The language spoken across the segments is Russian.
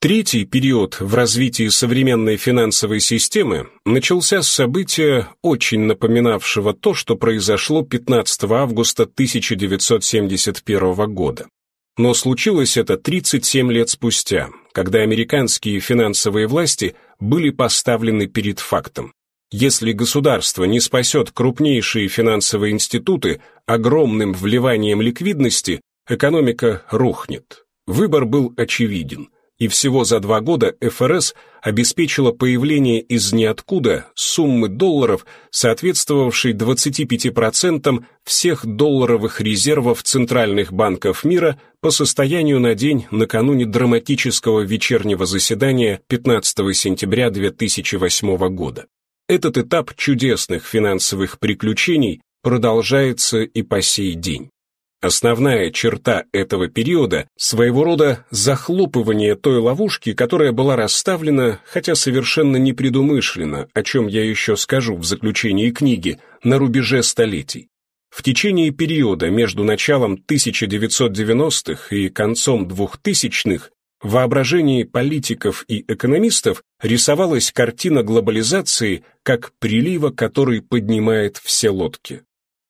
Третий период в развитии современной финансовой системы начался с события, очень напоминавшего то, что произошло 15 августа 1971 года. Но случилось это 37 лет спустя, когда американские финансовые власти были поставлены перед фактом. Если государство не спасет крупнейшие финансовые институты огромным вливанием ликвидности, экономика рухнет. Выбор был очевиден – и всего за два года ФРС обеспечила появление из ниоткуда суммы долларов, соответствовавшей 25% всех долларовых резервов центральных банков мира по состоянию на день накануне драматического вечернего заседания 15 сентября 2008 года. Этот этап чудесных финансовых приключений продолжается и по сей день. Основная черта этого периода – своего рода захлопывание той ловушки, которая была расставлена, хотя совершенно непредумышленно, о чем я еще скажу в заключении книги, на рубеже столетий. В течение периода между началом 1990-х и концом 2000-х в воображении политиков и экономистов рисовалась картина глобализации как прилива, который поднимает все лодки.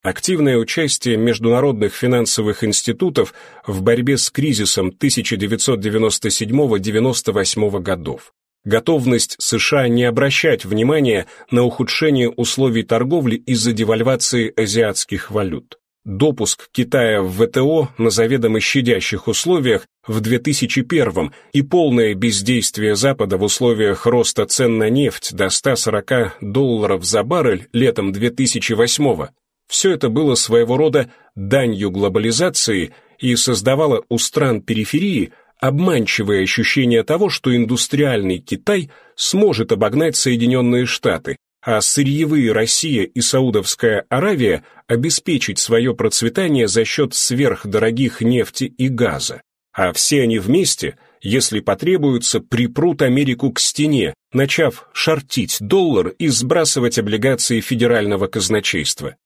Активное участие международных финансовых институтов в борьбе с кризисом 1997-98 годов. Готовность США не обращать внимания на ухудшение условий торговли из-за девальвации азиатских валют. Допуск Китая в ВТО на заведомо щадящих условиях в 2001 и полное бездействие Запада в условиях роста цен на нефть до 140 долларов за баррель летом 2008 все это было своего рода данью глобализации и создавало у стран периферии обманчивое ощущение того, что индустриальный Китай сможет обогнать Соединенные Штаты, а сырьевые Россия и Саудовская Аравия обеспечить свое процветание за счет сверхдорогих нефти и газа. А все они вместе, если потребуется, припрут Америку к стене, начав шортить доллар и сбрасывать облигации федерального казначейства.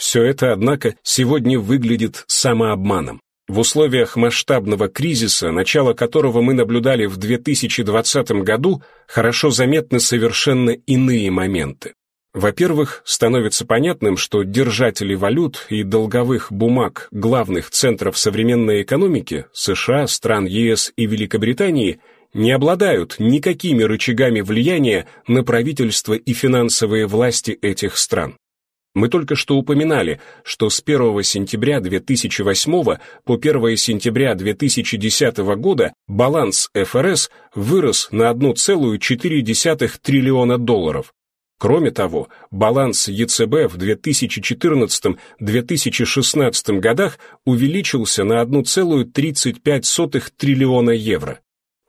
Все это, однако, сегодня выглядит самообманом. В условиях масштабного кризиса, начало которого мы наблюдали в 2020 году, хорошо заметны совершенно иные моменты. Во-первых, становится понятным, что держатели валют и долговых бумаг главных центров современной экономики США, стран ЕС и Великобритании не обладают никакими рычагами влияния на правительство и финансовые власти этих стран. Мы только что упоминали, что с 1 сентября 2008 по 1 сентября 2010 года баланс ФРС вырос на 1,4 триллиона долларов. Кроме того, баланс ЕЦБ в 2014-2016 годах увеличился на 1,35 триллиона евро.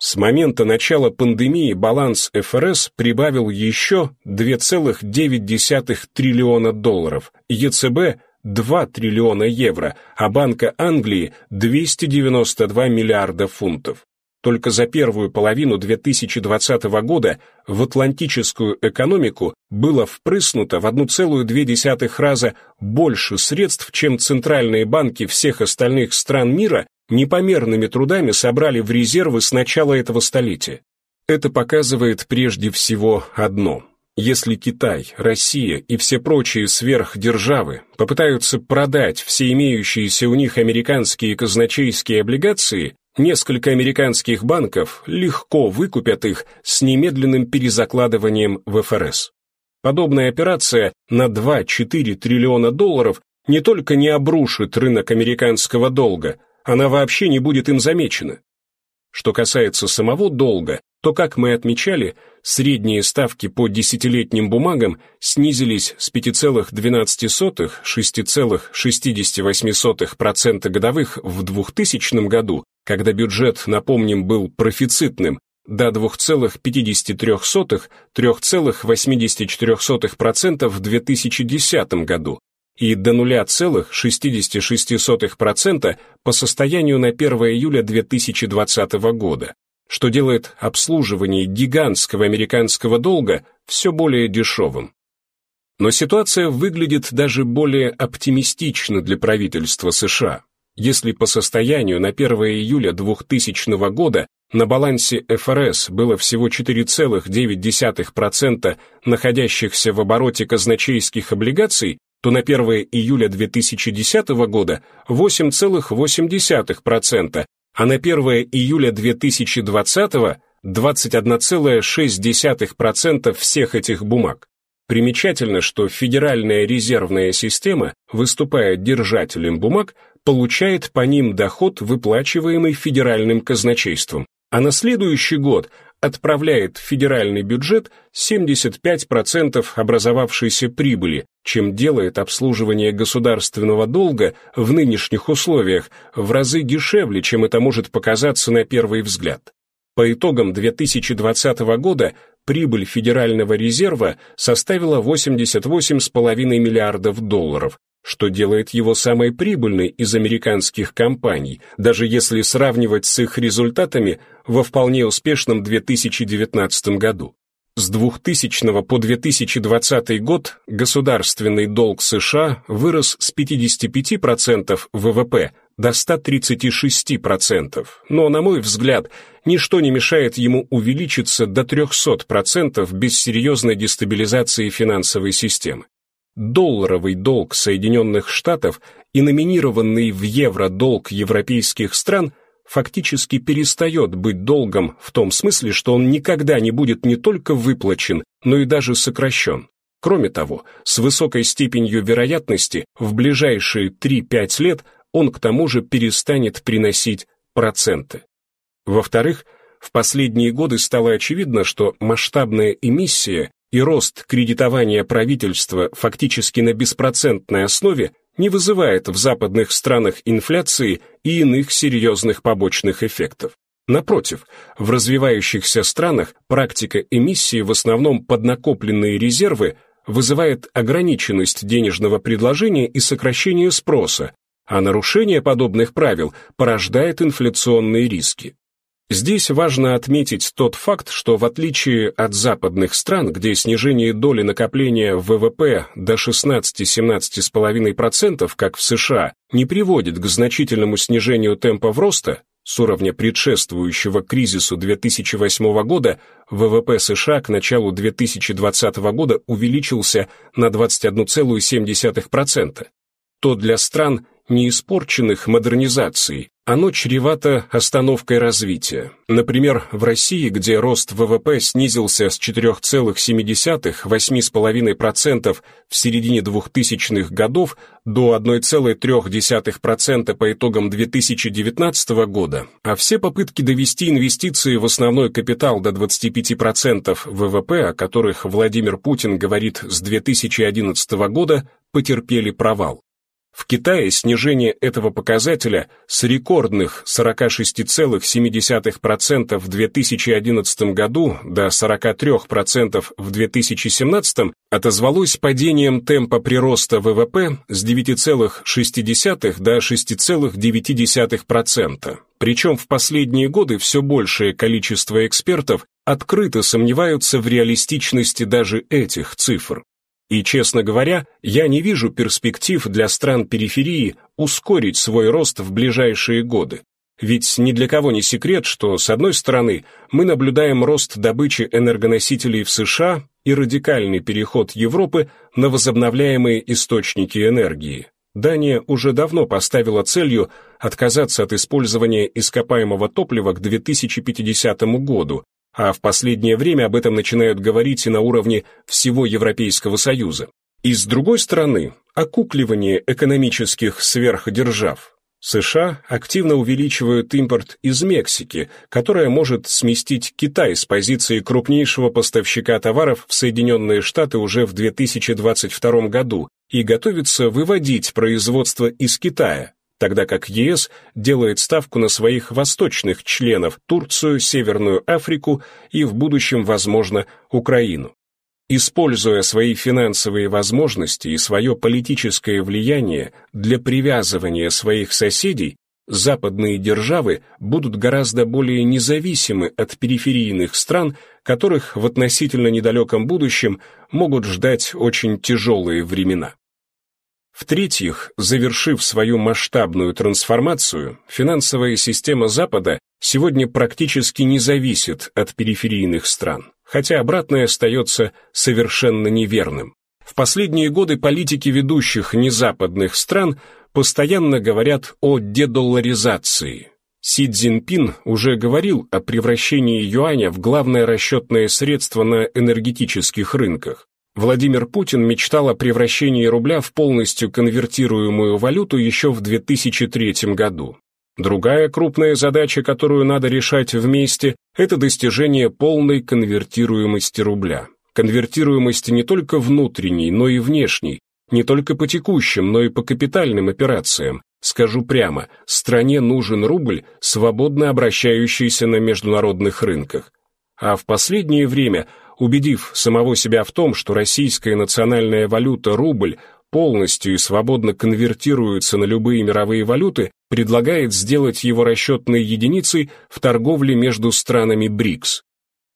С момента начала пандемии баланс ФРС прибавил еще 2,9 триллиона долларов, ЕЦБ – 2 триллиона евро, а Банка Англии – 292 миллиарда фунтов. Только за первую половину 2020 года в атлантическую экономику было впрыснуто в 1,2 раза больше средств, чем центральные банки всех остальных стран мира непомерными трудами собрали в резервы с начала этого столетия. Это показывает прежде всего одно. Если Китай, Россия и все прочие сверхдержавы попытаются продать все имеющиеся у них американские казначейские облигации, несколько американских банков легко выкупят их с немедленным перезакладыванием в ФРС. Подобная операция на 2-4 триллиона долларов не только не обрушит рынок американского долга, она вообще не будет им замечена. Что касается самого долга, то, как мы отмечали, средние ставки по десятилетним бумагам снизились с 5,12 6,68% годовых в 2000 году, когда бюджет, напомним, был профицитным, до 2,53 3,84% в 2010 году, и до 0,66% по состоянию на 1 июля 2020 года, что делает обслуживание гигантского американского долга все более дешевым. Но ситуация выглядит даже более оптимистично для правительства США. Если по состоянию на 1 июля 2000 года на балансе ФРС было всего 4,9% находящихся в обороте казначейских облигаций, то на 1 июля 2010 года 8,8%, а на 1 июля 2020 21,6% всех этих бумаг. Примечательно, что Федеральная резервная система, выступая держателем бумаг, получает по ним доход, выплачиваемый федеральным казначейством а на следующий год отправляет в федеральный бюджет 75% образовавшейся прибыли, чем делает обслуживание государственного долга в нынешних условиях в разы дешевле, чем это может показаться на первый взгляд. По итогам 2020 года прибыль Федерального резерва составила 88,5 миллиардов долларов, что делает его самой прибыльной из американских компаний, даже если сравнивать с их результатами во вполне успешном 2019 году. С 2000 по 2020 год государственный долг США вырос с 55% ВВП до 136%, но, на мой взгляд, ничто не мешает ему увеличиться до 300% без серьезной дестабилизации финансовой системы. Долларовый долг Соединенных Штатов и номинированный в евро долг европейских стран фактически перестает быть долгом в том смысле, что он никогда не будет не только выплачен, но и даже сокращен. Кроме того, с высокой степенью вероятности в ближайшие 3-5 лет он к тому же перестанет приносить проценты. Во-вторых, в последние годы стало очевидно, что масштабная эмиссия и рост кредитования правительства фактически на беспроцентной основе не вызывает в западных странах инфляции и иных серьезных побочных эффектов. Напротив, в развивающихся странах практика эмиссии в основном поднакопленные резервы вызывает ограниченность денежного предложения и сокращение спроса, а нарушение подобных правил порождает инфляционные риски. Здесь важно отметить тот факт, что в отличие от западных стран, где снижение доли накопления в ВВП до 16-17,5%, как в США, не приводит к значительному снижению темпов роста, с уровня предшествующего кризису 2008 года ВВП США к началу 2020 года увеличился на 21,7%, то для стран, не испорченных модернизацией, оно чревато остановкой развития. Например, в России, где рост ВВП снизился с 4,7-8,5% в середине 2000-х годов до 1,3% по итогам 2019 года, а все попытки довести инвестиции в основной капитал до 25% ВВП, о которых Владимир Путин говорит с 2011 года, потерпели провал. В Китае снижение этого показателя с рекордных 46,7% в 2011 году до 43% в 2017 отозвалось падением темпа прироста ВВП с 9,6 до 6,9%. Причем в последние годы все большее количество экспертов открыто сомневаются в реалистичности даже этих цифр. И, честно говоря, я не вижу перспектив для стран периферии ускорить свой рост в ближайшие годы. Ведь ни для кого не секрет, что, с одной стороны, мы наблюдаем рост добычи энергоносителей в США и радикальный переход Европы на возобновляемые источники энергии. Дания уже давно поставила целью отказаться от использования ископаемого топлива к 2050 году, а в последнее время об этом начинают говорить и на уровне всего Европейского Союза. И с другой стороны, окукливание экономических сверхдержав. США активно увеличивают импорт из Мексики, которая может сместить Китай с позиции крупнейшего поставщика товаров в Соединенные Штаты уже в 2022 году и готовится выводить производство из Китая, тогда как ЕС делает ставку на своих восточных членов Турцию, Северную Африку и в будущем, возможно, Украину. Используя свои финансовые возможности и свое политическое влияние для привязывания своих соседей, западные державы будут гораздо более независимы от периферийных стран, которых в относительно недалеком будущем могут ждать очень тяжелые времена. В-третьих, завершив свою масштабную трансформацию, финансовая система Запада сегодня практически не зависит от периферийных стран, хотя обратное остается совершенно неверным. В последние годы политики ведущих незападных стран постоянно говорят о дедолларизации. Си Цзиньпин уже говорил о превращении юаня в главное расчетное средство на энергетических рынках. Владимир Путин мечтал о превращении рубля в полностью конвертируемую валюту еще в 2003 году. Другая крупная задача, которую надо решать вместе, это достижение полной конвертируемости рубля. Конвертируемости не только внутренней, но и внешней, не только по текущим, но и по капитальным операциям. Скажу прямо, стране нужен рубль, свободно обращающийся на международных рынках. А в последнее время убедив самого себя в том, что российская национальная валюта рубль полностью и свободно конвертируется на любые мировые валюты, предлагает сделать его расчетной единицей в торговле между странами БРИКС.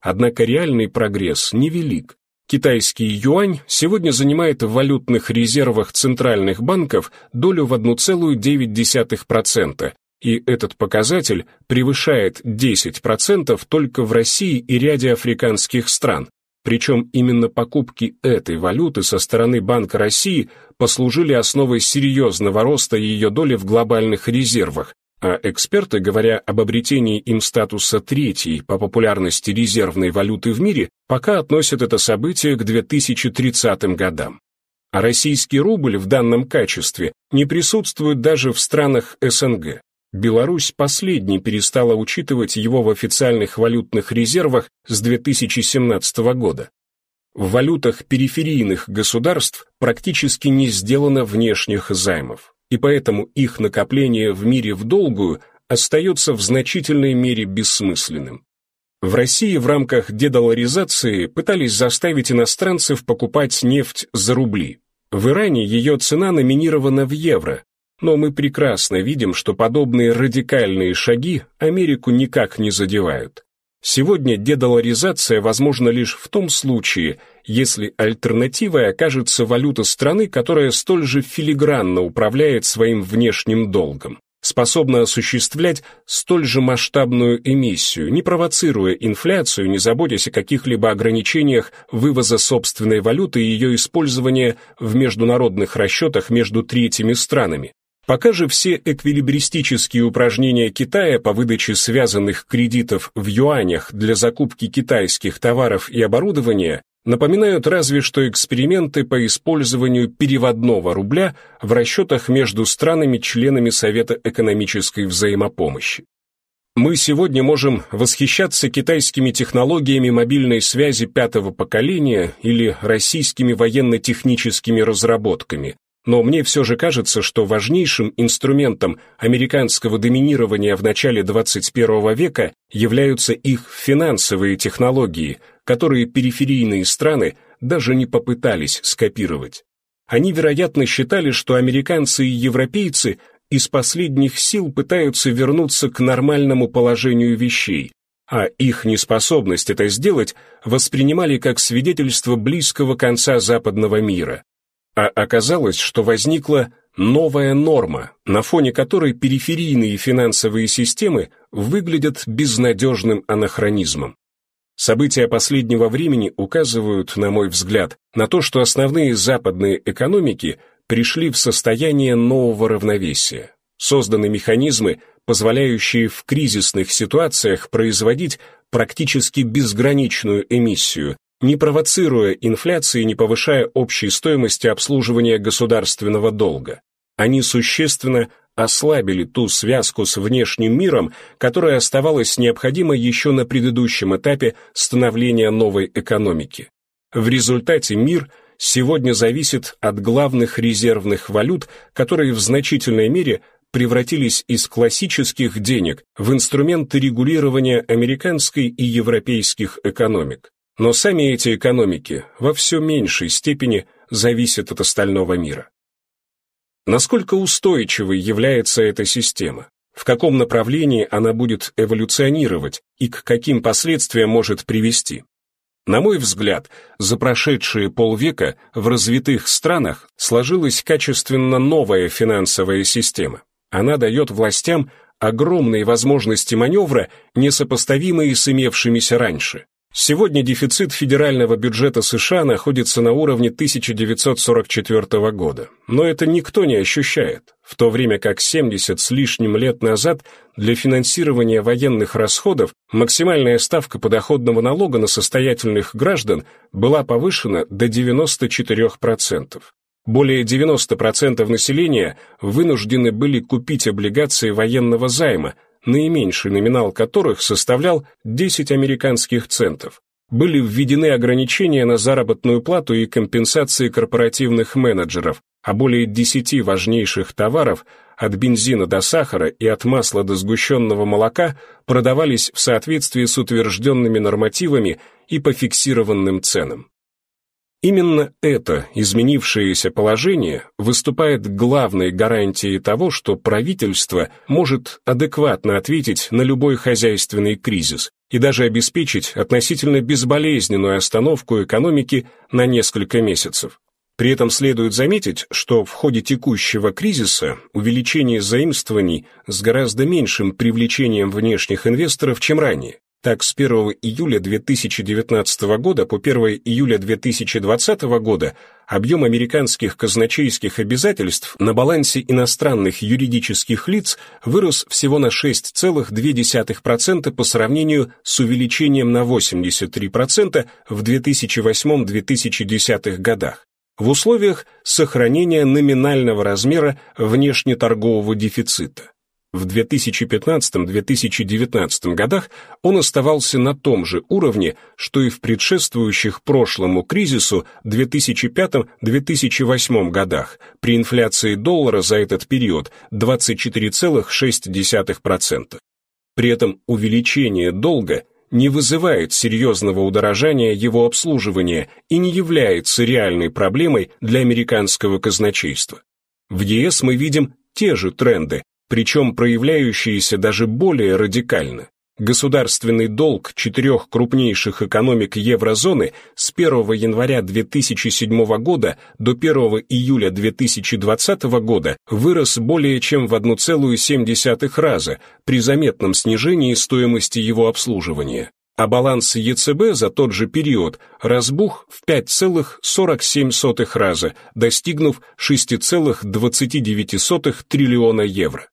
Однако реальный прогресс невелик. Китайский юань сегодня занимает в валютных резервах центральных банков долю в 1,9%, и этот показатель превышает 10% только в России и ряде африканских стран, причем именно покупки этой валюты со стороны Банка России послужили основой серьезного роста ее доли в глобальных резервах, а эксперты, говоря об обретении им статуса третьей по популярности резервной валюты в мире, пока относят это событие к 2030 годам. А российский рубль в данном качестве не присутствует даже в странах СНГ. Беларусь последней перестала учитывать его в официальных валютных резервах с 2017 года. В валютах периферийных государств практически не сделано внешних займов, и поэтому их накопление в мире в долгую остается в значительной мере бессмысленным. В России в рамках дедоларизации пытались заставить иностранцев покупать нефть за рубли. В Иране ее цена номинирована в евро, но мы прекрасно видим, что подобные радикальные шаги Америку никак не задевают. Сегодня дедоларизация возможна лишь в том случае, если альтернативой окажется валюта страны, которая столь же филигранно управляет своим внешним долгом, способна осуществлять столь же масштабную эмиссию, не провоцируя инфляцию, не заботясь о каких-либо ограничениях вывоза собственной валюты и ее использования в международных расчетах между третьими странами, Пока же все эквилибристические упражнения Китая по выдаче связанных кредитов в юанях для закупки китайских товаров и оборудования напоминают разве что эксперименты по использованию переводного рубля в расчетах между странами-членами Совета экономической взаимопомощи. Мы сегодня можем восхищаться китайскими технологиями мобильной связи пятого поколения или российскими военно-техническими разработками, но мне все же кажется, что важнейшим инструментом американского доминирования в начале 21 века являются их финансовые технологии, которые периферийные страны даже не попытались скопировать. Они, вероятно, считали, что американцы и европейцы из последних сил пытаются вернуться к нормальному положению вещей, а их неспособность это сделать воспринимали как свидетельство близкого конца западного мира. А оказалось, что возникла новая норма, на фоне которой периферийные финансовые системы выглядят безнадежным анахронизмом. События последнего времени указывают, на мой взгляд, на то, что основные западные экономики пришли в состояние нового равновесия. Созданы механизмы, позволяющие в кризисных ситуациях производить практически безграничную эмиссию, не провоцируя инфляции и не повышая общей стоимости обслуживания государственного долга. Они существенно ослабили ту связку с внешним миром, которая оставалась необходима еще на предыдущем этапе становления новой экономики. В результате мир сегодня зависит от главных резервных валют, которые в значительной мере превратились из классических денег в инструменты регулирования американской и европейских экономик. Но сами эти экономики во все меньшей степени зависят от остального мира. Насколько устойчивой является эта система? В каком направлении она будет эволюционировать и к каким последствиям может привести? На мой взгляд, за прошедшие полвека в развитых странах сложилась качественно новая финансовая система. Она дает властям огромные возможности маневра, несопоставимые с имевшимися раньше. Сегодня дефицит федерального бюджета США находится на уровне 1944 года, но это никто не ощущает, в то время как 70 с лишним лет назад для финансирования военных расходов максимальная ставка подоходного налога на состоятельных граждан была повышена до 94%. Более 90% населения вынуждены были купить облигации военного займа, наименьший номинал которых составлял 10 американских центов. Были введены ограничения на заработную плату и компенсации корпоративных менеджеров, а более 10 важнейших товаров, от бензина до сахара и от масла до сгущенного молока, продавались в соответствии с утвержденными нормативами и по фиксированным ценам. Именно это изменившееся положение выступает главной гарантией того, что правительство может адекватно ответить на любой хозяйственный кризис и даже обеспечить относительно безболезненную остановку экономики на несколько месяцев. При этом следует заметить, что в ходе текущего кризиса увеличение заимствований с гораздо меньшим привлечением внешних инвесторов, чем ранее. Так, с 1 июля 2019 года по 1 июля 2020 года объем американских казначейских обязательств на балансе иностранных юридических лиц вырос всего на 6,2% по сравнению с увеличением на 83% в 2008-2010 годах в условиях сохранения номинального размера внешнеторгового дефицита. В 2015-2019 годах он оставался на том же уровне, что и в предшествующих прошлому кризису 2005-2008 годах, при инфляции доллара за этот период 24,6%. При этом увеличение долга не вызывает серьезного удорожания его обслуживания и не является реальной проблемой для американского казначейства. В ЕС мы видим те же тренды, причем проявляющиеся даже более радикально. Государственный долг четырех крупнейших экономик еврозоны с 1 января 2007 года до 1 июля 2020 года вырос более чем в 1,7 раза при заметном снижении стоимости его обслуживания, а баланс ЕЦБ за тот же период разбух в 5,47 раза, достигнув 6,29 триллиона евро.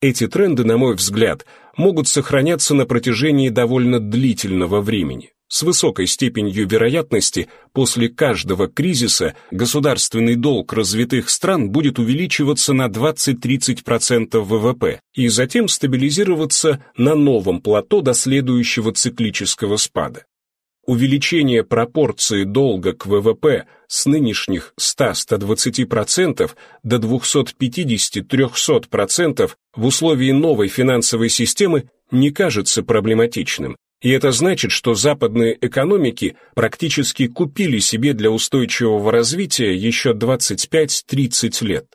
Эти тренды, на мой взгляд, могут сохраняться на протяжении довольно длительного времени. С высокой степенью вероятности после каждого кризиса государственный долг развитых стран будет увеличиваться на 20-30% ВВП и затем стабилизироваться на новом плато до следующего циклического спада увеличение пропорции долга к ВВП с нынешних 100-120% до 250-300% в условии новой финансовой системы не кажется проблематичным, и это значит, что западные экономики практически купили себе для устойчивого развития еще 25-30 лет.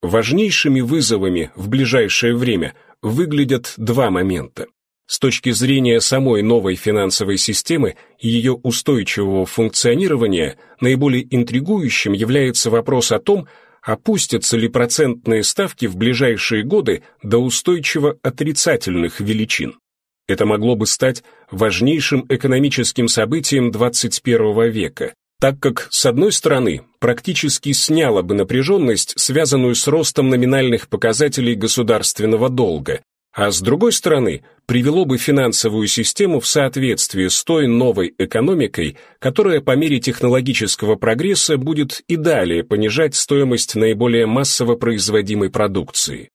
Важнейшими вызовами в ближайшее время выглядят два момента. С точки зрения самой новой финансовой системы и ее устойчивого функционирования, наиболее интригующим является вопрос о том, опустятся ли процентные ставки в ближайшие годы до устойчиво отрицательных величин. Это могло бы стать важнейшим экономическим событием 21 века, так как, с одной стороны, практически сняло бы напряженность, связанную с ростом номинальных показателей государственного долга, а с другой стороны, привело бы финансовую систему в соответствие с той новой экономикой, которая по мере технологического прогресса будет и далее понижать стоимость наиболее массово производимой продукции.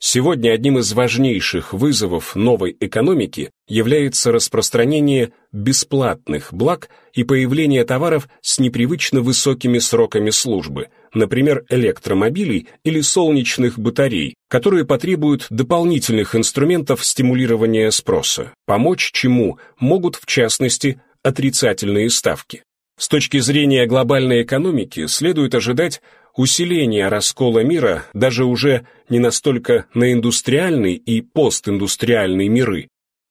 Сегодня одним из важнейших вызовов новой экономики является распространение бесплатных благ и появление товаров с непривычно высокими сроками службы, например, электромобилей или солнечных батарей, которые потребуют дополнительных инструментов стимулирования спроса, помочь чему могут, в частности, отрицательные ставки. С точки зрения глобальной экономики следует ожидать усиление раскола мира даже уже не настолько на индустриальный и постиндустриальный миры.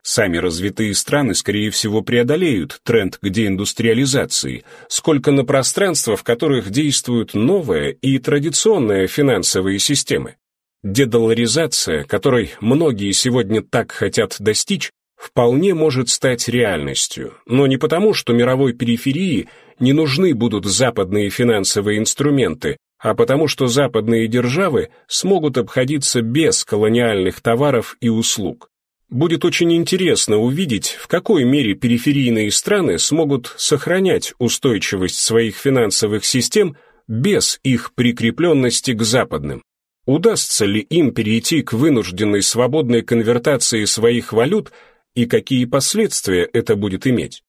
Сами развитые страны, скорее всего, преодолеют тренд к деиндустриализации, сколько на пространства, в которых действуют новые и традиционные финансовые системы. Дедоларизация, которой многие сегодня так хотят достичь, вполне может стать реальностью, но не потому, что мировой периферии не нужны будут западные финансовые инструменты, а потому что западные державы смогут обходиться без колониальных товаров и услуг. Будет очень интересно увидеть, в какой мере периферийные страны смогут сохранять устойчивость своих финансовых систем без их прикрепленности к западным. Удастся ли им перейти к вынужденной свободной конвертации своих валют и какие последствия это будет иметь?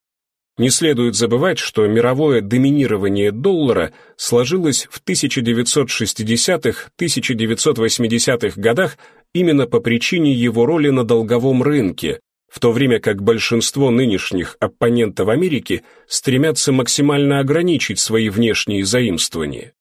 Не следует забывать, что мировое доминирование доллара сложилось в 1960-1980-х годах именно по причине его роли на долговом рынке, в то время как большинство нынешних оппонентов Америки стремятся максимально ограничить свои внешние заимствования.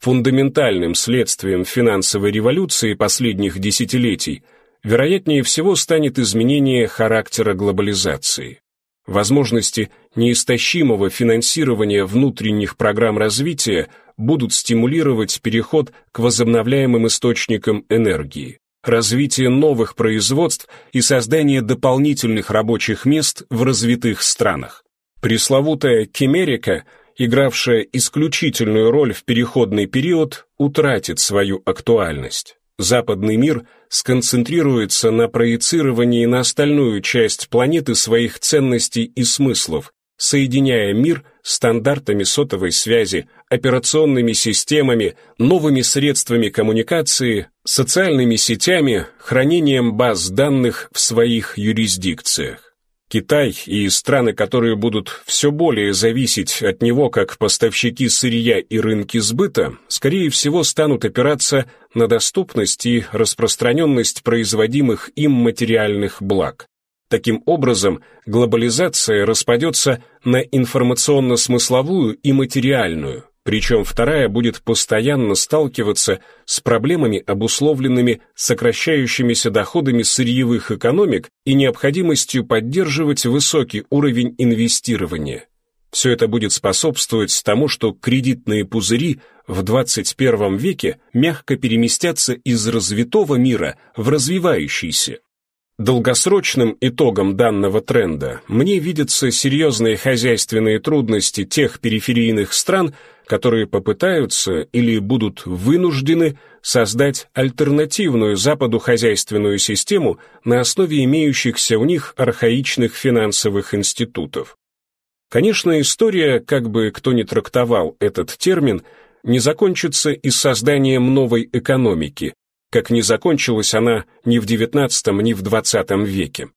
Фундаментальным следствием финансовой революции последних десятилетий вероятнее всего станет изменение характера глобализации. Возможности неистощимого финансирования внутренних программ развития будут стимулировать переход к возобновляемым источникам энергии, развитие новых производств и создание дополнительных рабочих мест в развитых странах. Пресловутая «Кемерика», игравшая исключительную роль в переходный период, утратит свою актуальность западный мир сконцентрируется на проецировании на остальную часть планеты своих ценностей и смыслов, соединяя мир стандартами сотовой связи, операционными системами, новыми средствами коммуникации, социальными сетями, хранением баз данных в своих юрисдикциях. Китай и страны, которые будут все более зависеть от него как поставщики сырья и рынки сбыта, скорее всего станут опираться на доступность и распространенность производимых им материальных благ. Таким образом, глобализация распадется на информационно-смысловую и материальную, причем вторая будет постоянно сталкиваться с проблемами, обусловленными сокращающимися доходами сырьевых экономик и необходимостью поддерживать высокий уровень инвестирования. Все это будет способствовать тому, что кредитные пузыри в 21 веке мягко переместятся из развитого мира в развивающийся. Долгосрочным итогом данного тренда мне видятся серьезные хозяйственные трудности тех периферийных стран, которые попытаются или будут вынуждены создать альтернативную Западу хозяйственную систему на основе имеющихся у них архаичных финансовых институтов. Конечно, история, как бы кто ни трактовал этот термин, не закончится и созданием новой экономики, как не закончилась она ни в XIX, ни в XX веке.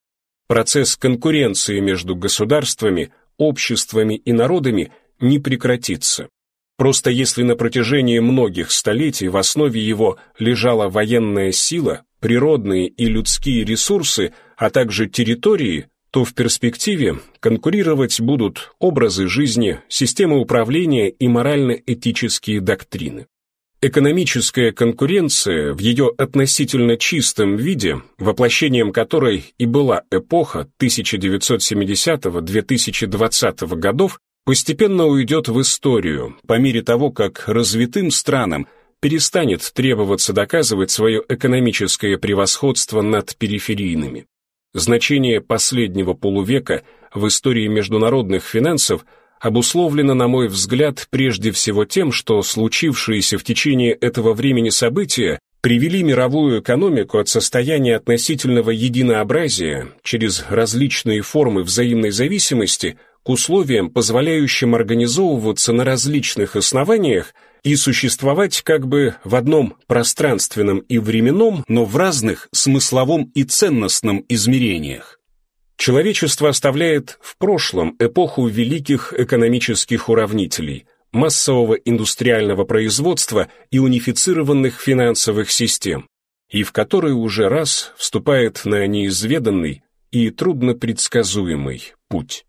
Процесс конкуренции между государствами, обществами и народами не прекратится. Просто если на протяжении многих столетий в основе его лежала военная сила, природные и людские ресурсы, а также территории, то в перспективе конкурировать будут образы жизни, системы управления и морально-этические доктрины. Экономическая конкуренция в ее относительно чистом виде, воплощением которой и была эпоха 1970-2020 годов, постепенно уйдет в историю по мере того, как развитым странам перестанет требоваться доказывать свое экономическое превосходство над периферийными. Значение последнего полувека в истории международных финансов – обусловлено, на мой взгляд, прежде всего тем, что случившиеся в течение этого времени события привели мировую экономику от состояния относительного единообразия через различные формы взаимной зависимости к условиям, позволяющим организовываться на различных основаниях и существовать как бы в одном пространственном и временном, но в разных смысловом и ценностном измерениях. Человечество оставляет в прошлом эпоху великих экономических уравнителей, массового индустриального производства и унифицированных финансовых систем, и в которой уже раз вступает на неизведанный и труднопредсказуемый путь.